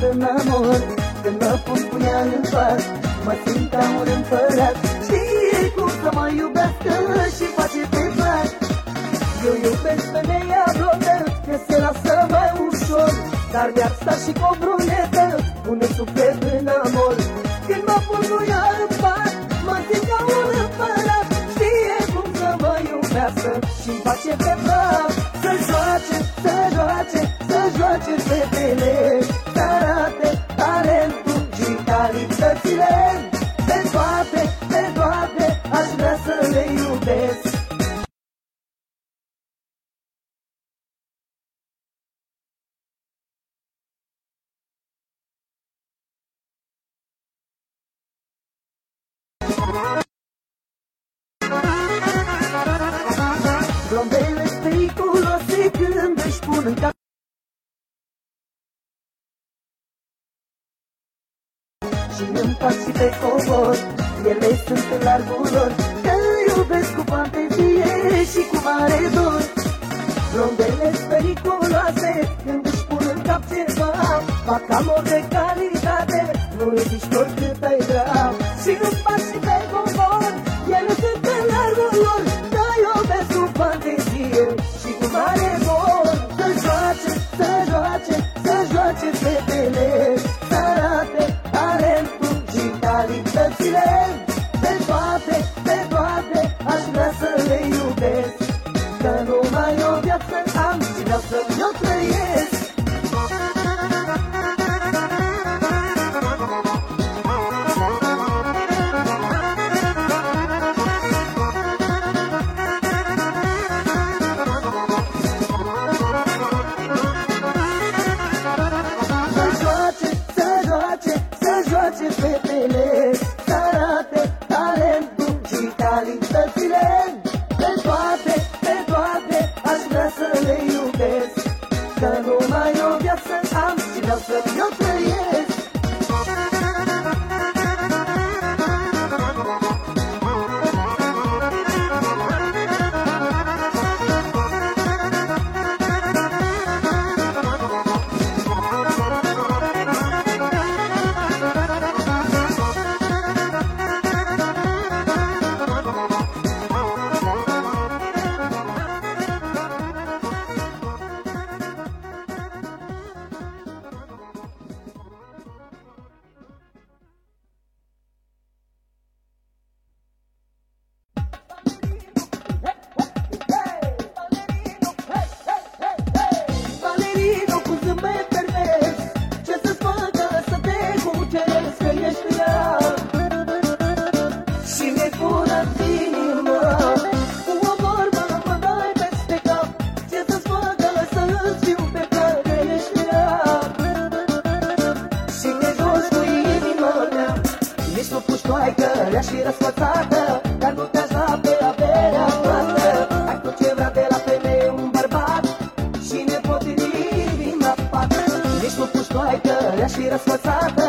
când mă mor Când mă pun punea în pat Mă simt ca un împărat Și cum să mă iubească și face pe fac Eu iubesc femeia blondă Că se lasă mai ușor Dar mi-ar sta și cu hogeita Și în pas și pe cobor Ele sunt pe largul lor Te iubesc cu fantezie și cu mare dor. Rondele periculoase Când își pun în cap ceva Fac amor de calitate Nu ridici oricât ai vrea. le-aș fi răsfățată Dar nu te-aș da pe averea noastră. Ai tot ce vrea de la femeie un bărbat Și nepotrivit din la pată Nici nu puși toaică, le-aș fi răsfățată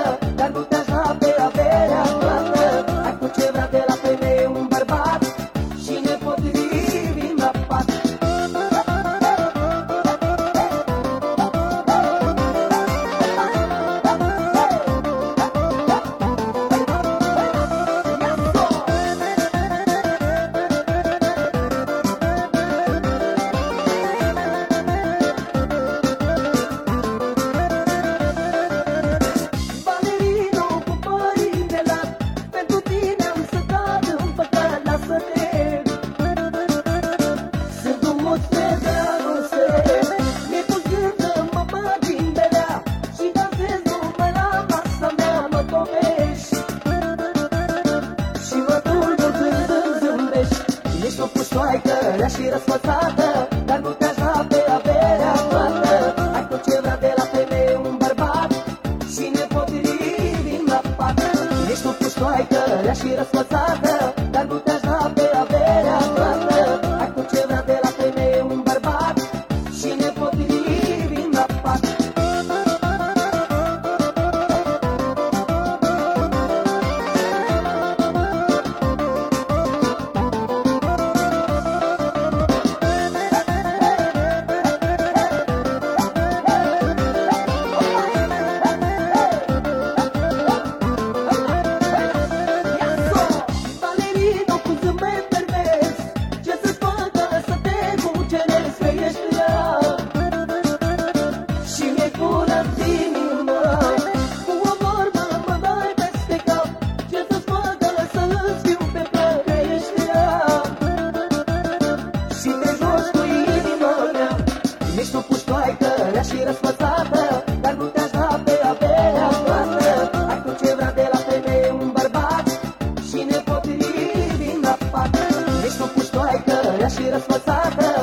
pasar.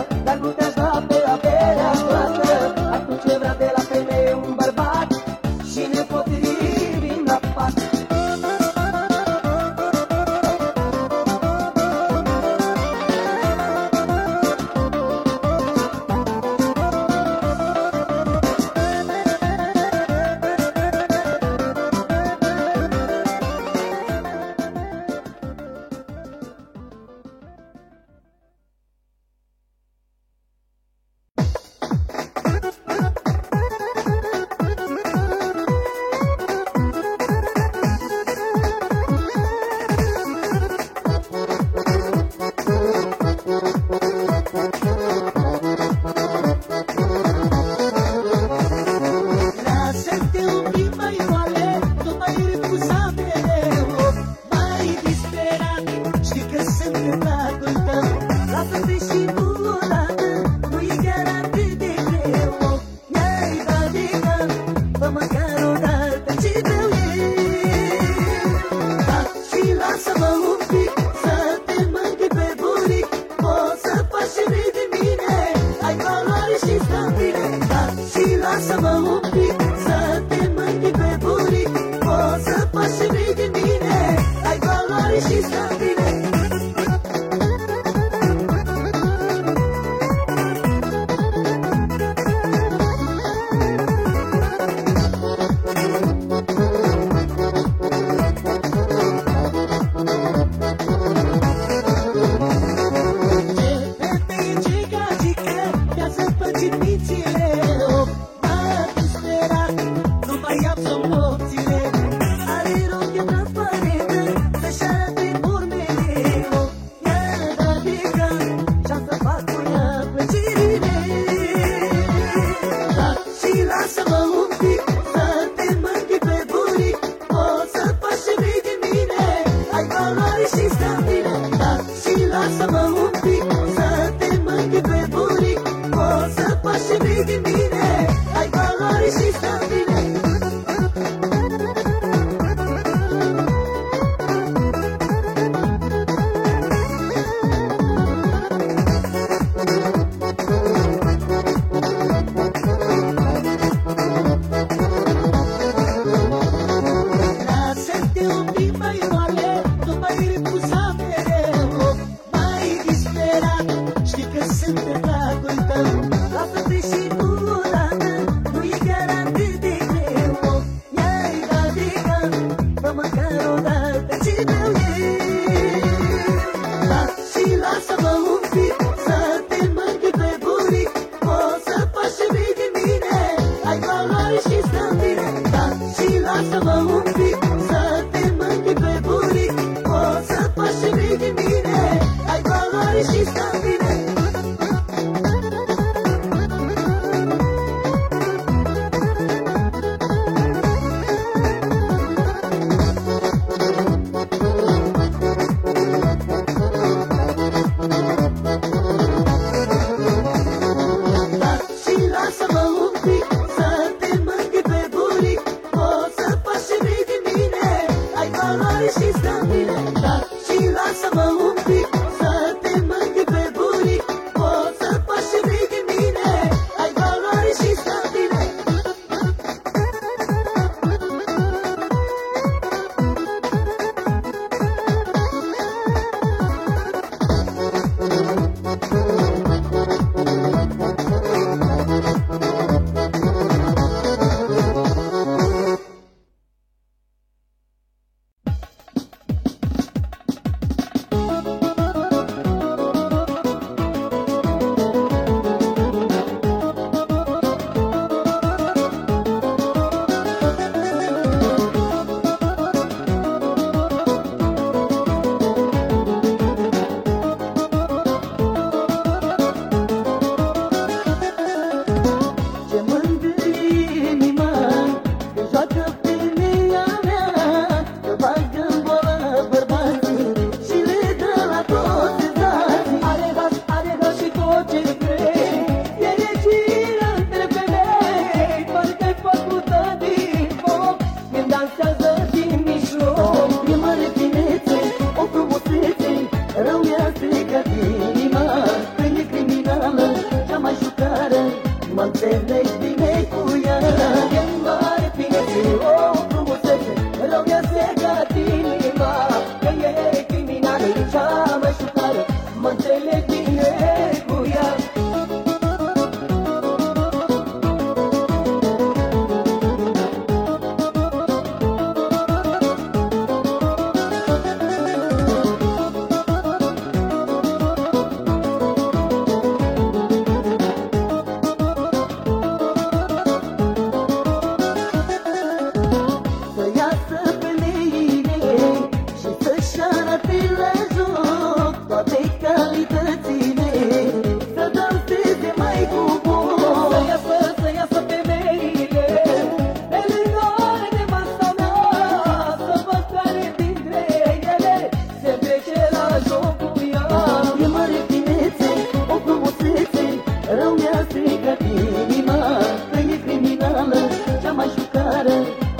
Tehnica criminală, că e criminală Cea mai șucară,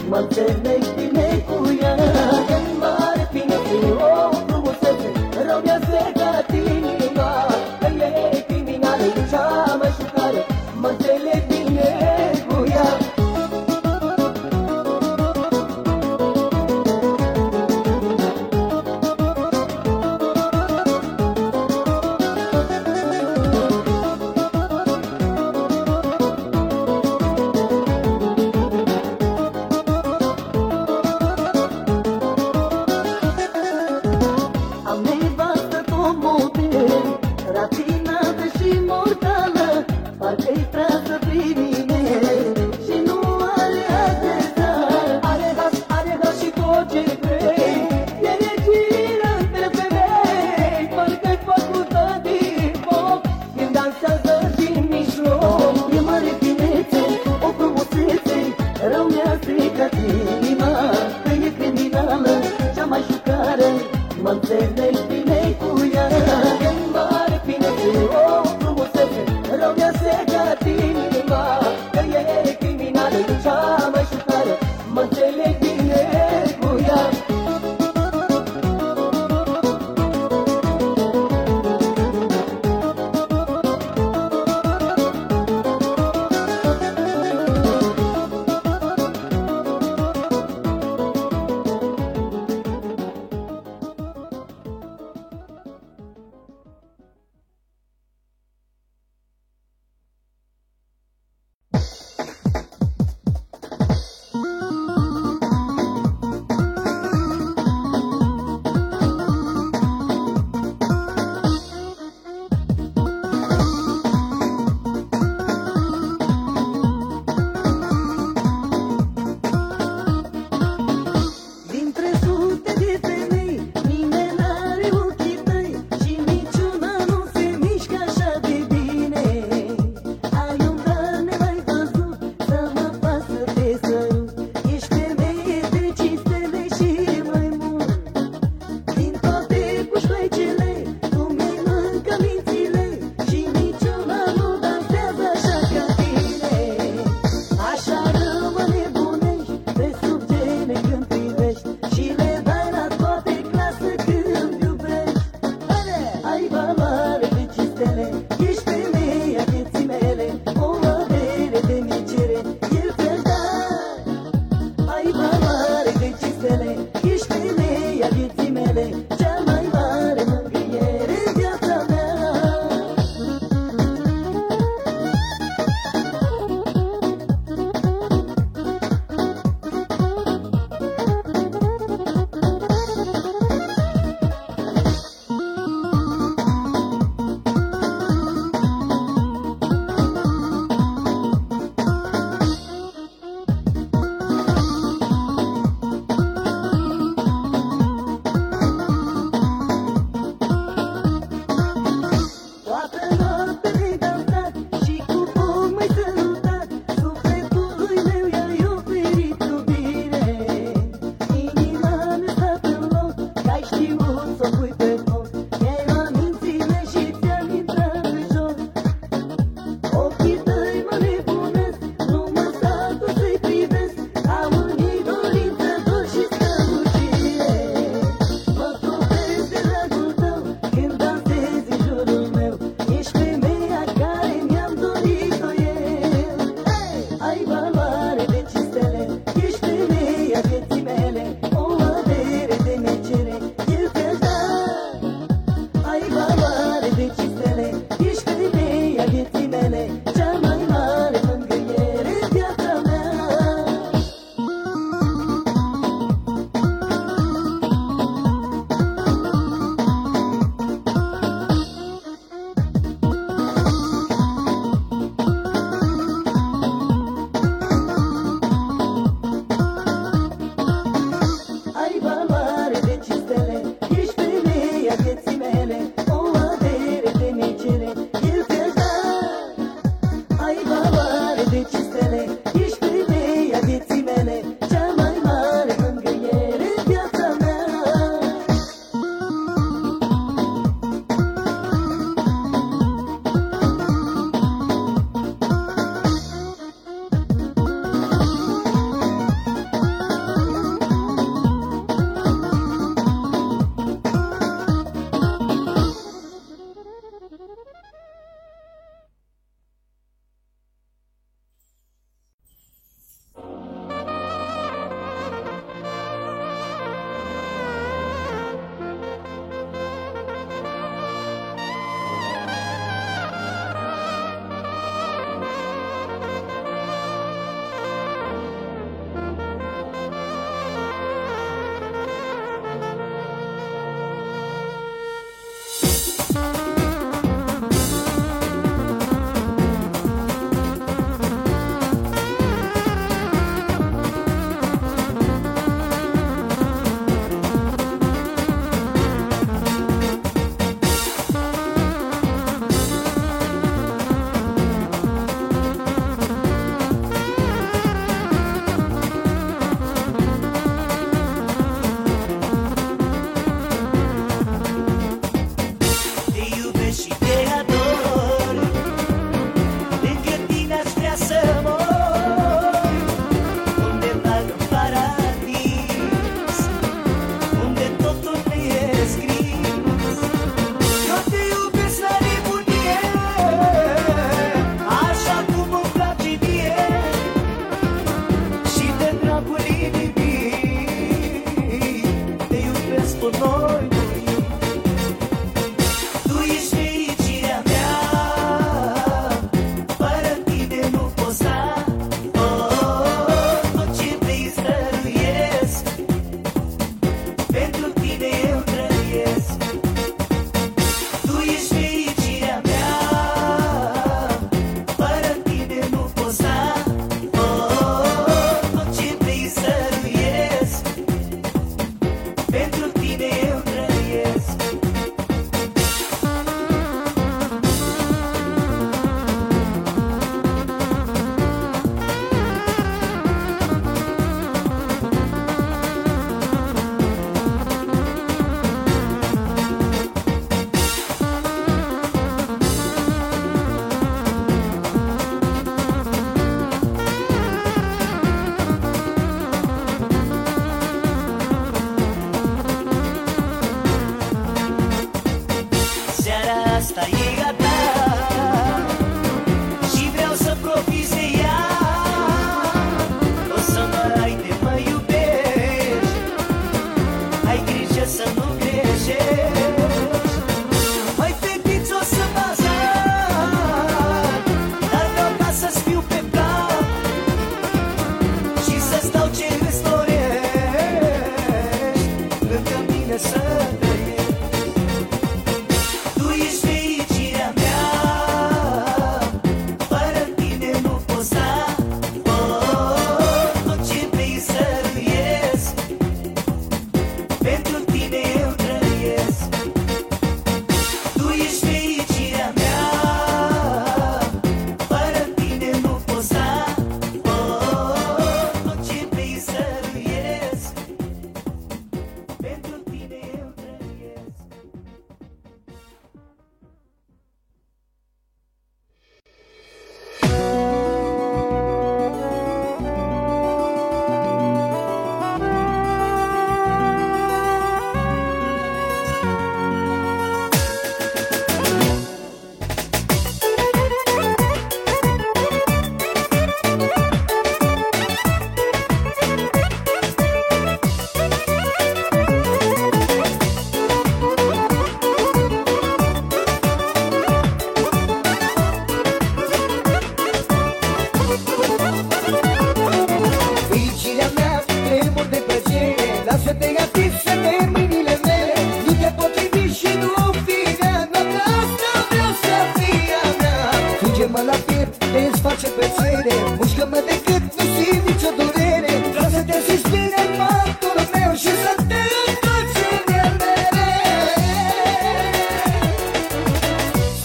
mă înțelegi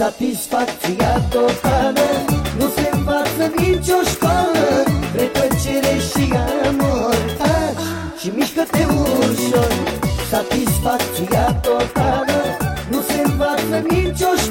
Satisfacția totală. Nu se învață nicio școală Vrei plăcere și amor. Taci și mișcă-te ușor. Satisfacția totală. Nu se învață nicio școală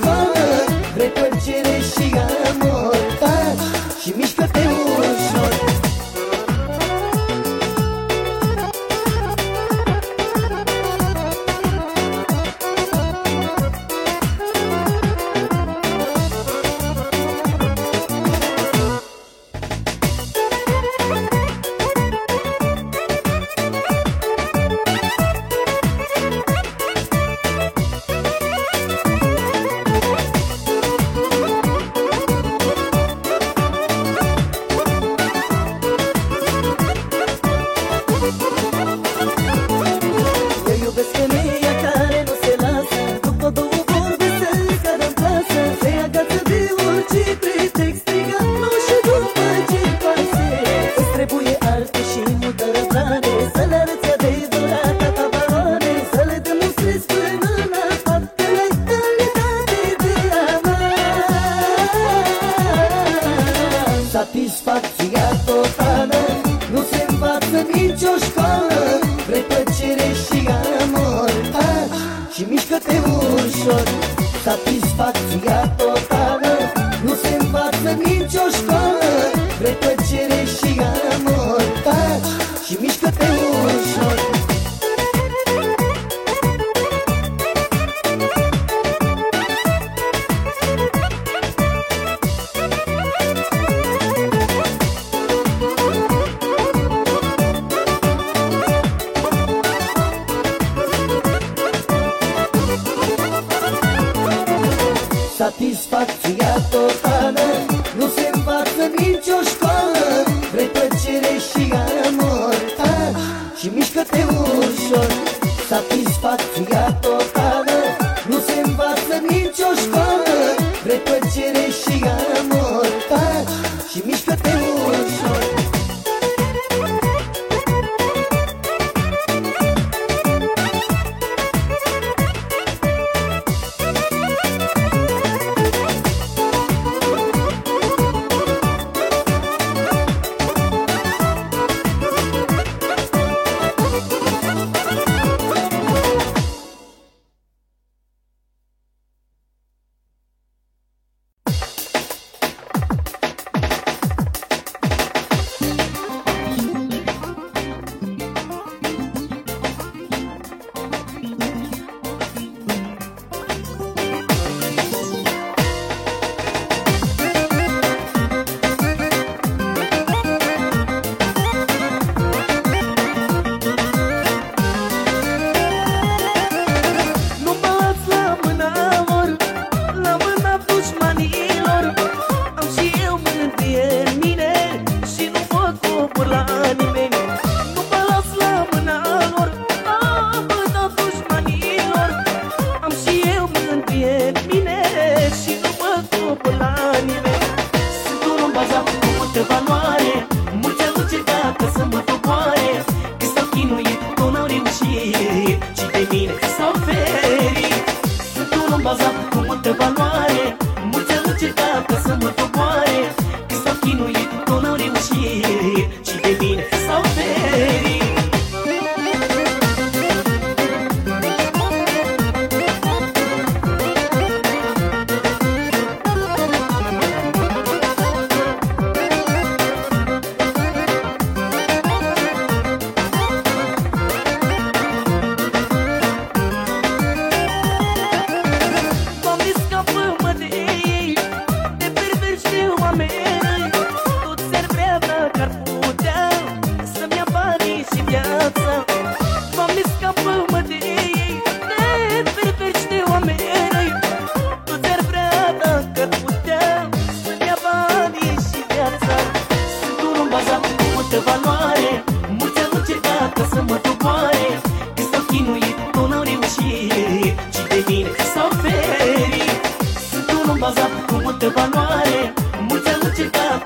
Cause I'm a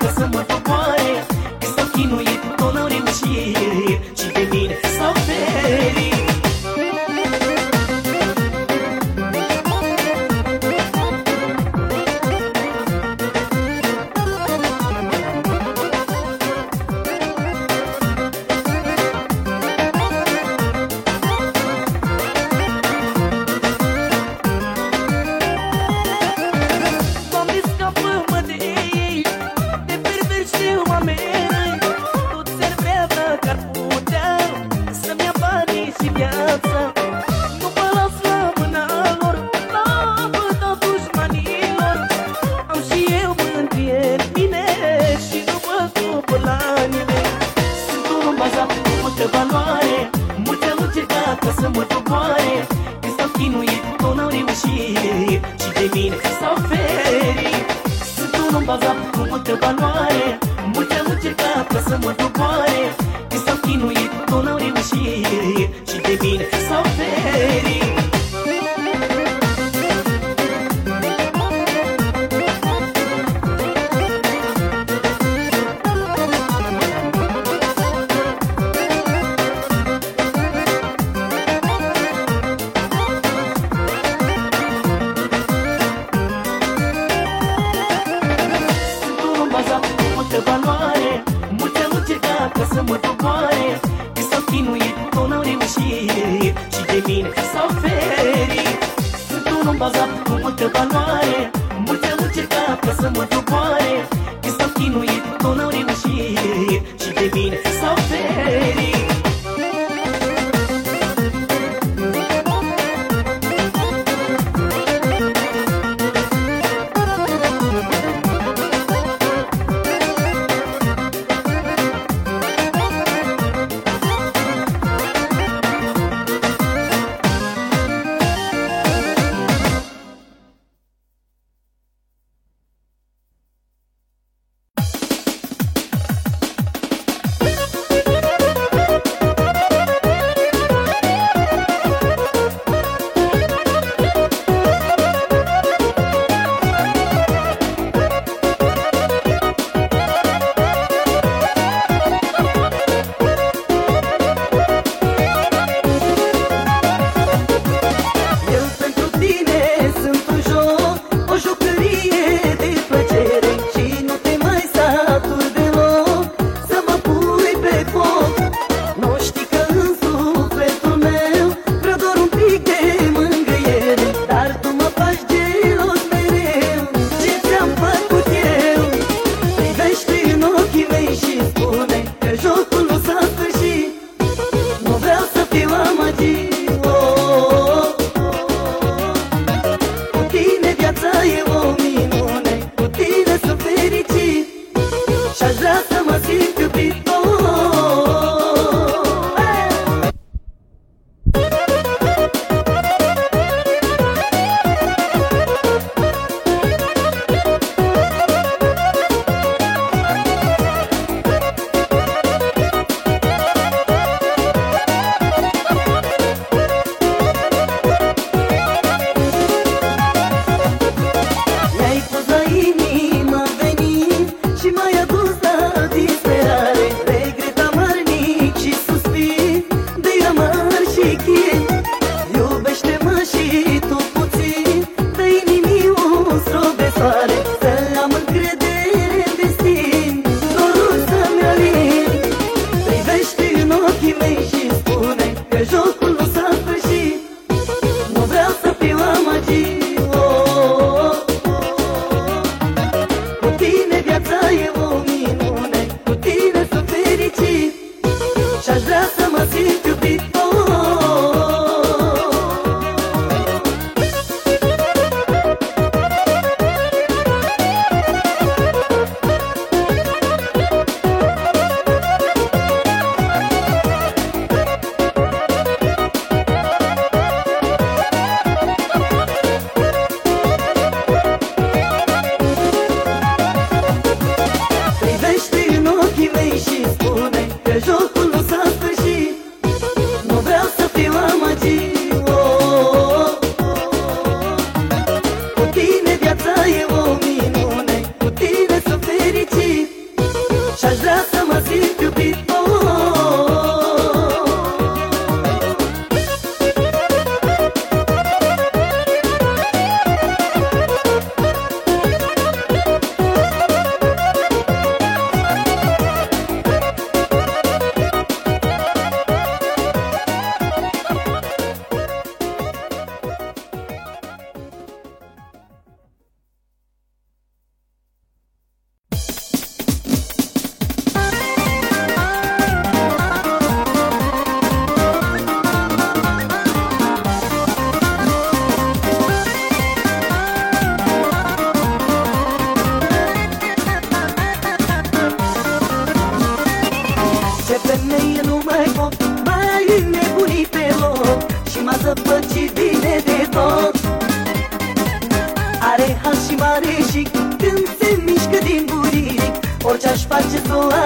Cause someone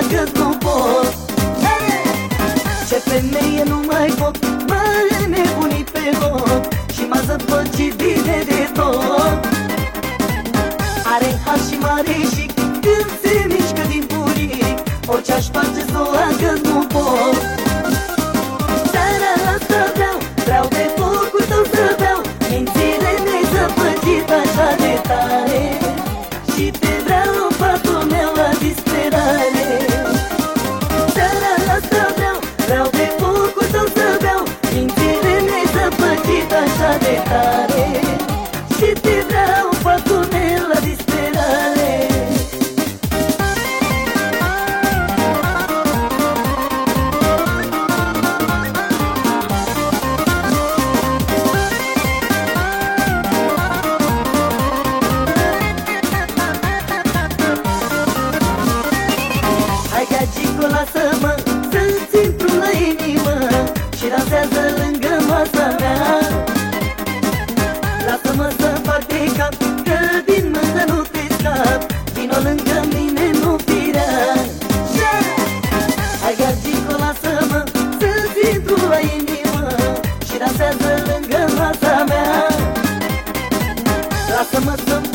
cât nu Ce femeie nu mai pot M-a nebunit pe tot Și m-a zăpăcit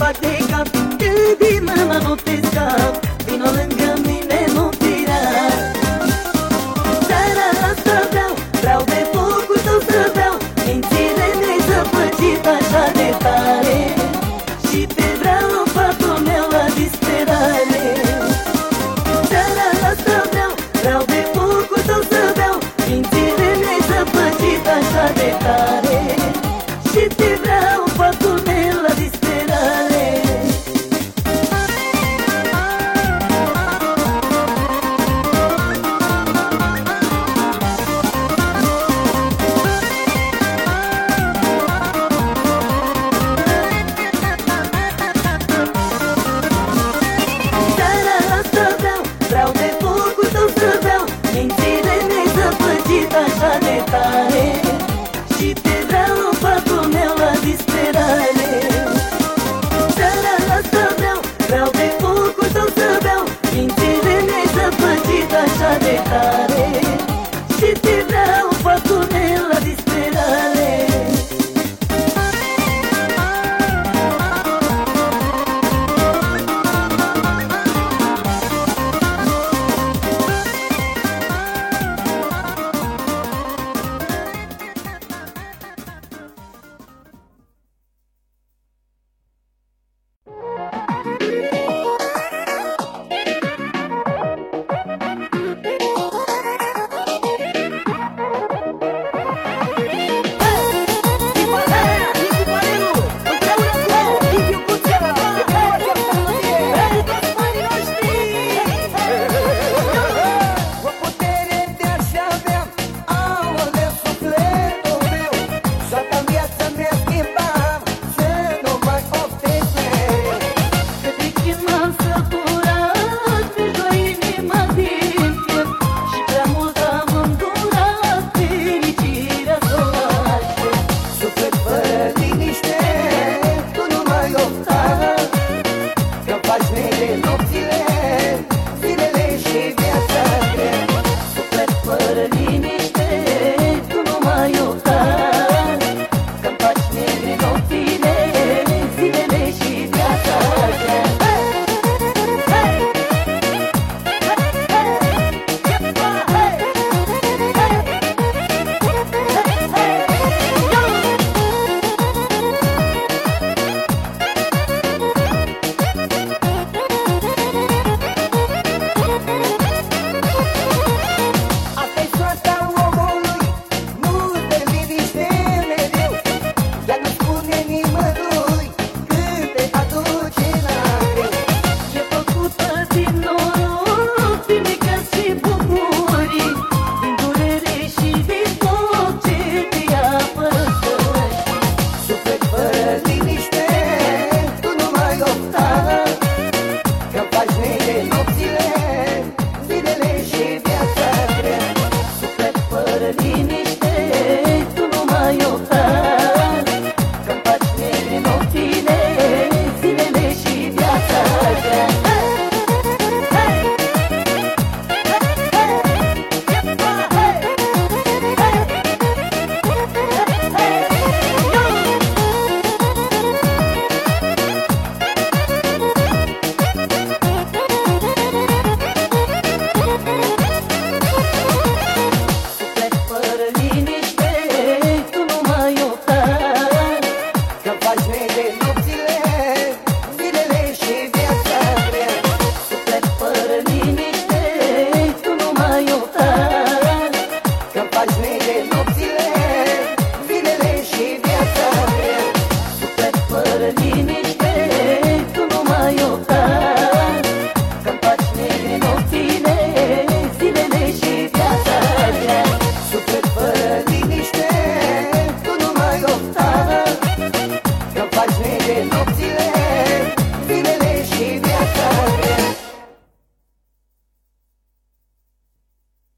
बढ़ेगा